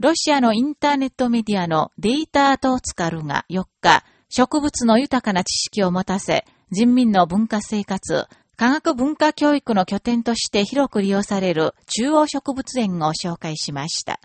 ロシアのインターネットメディアのデータトーツカルが4日、植物の豊かな知識を持たせ、人民の文化生活、科学文化教育の拠点として広く利用される中央植物園を紹介しました。